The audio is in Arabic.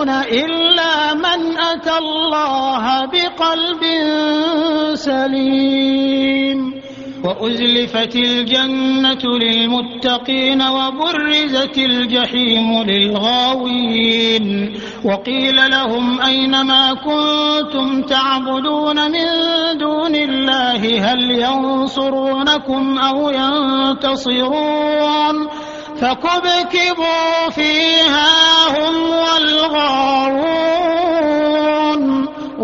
بنون إلا من أتى الله بقلب سليم. وأزلفت الجنة للمتقين وبرزت الجحيم للغاوين. وقيل لهم أين ما كنتم تعبدون من دون الله؟ هل ينصرونكم أو ينتصرون؟ فكبكبوا فيها هم والغاوون.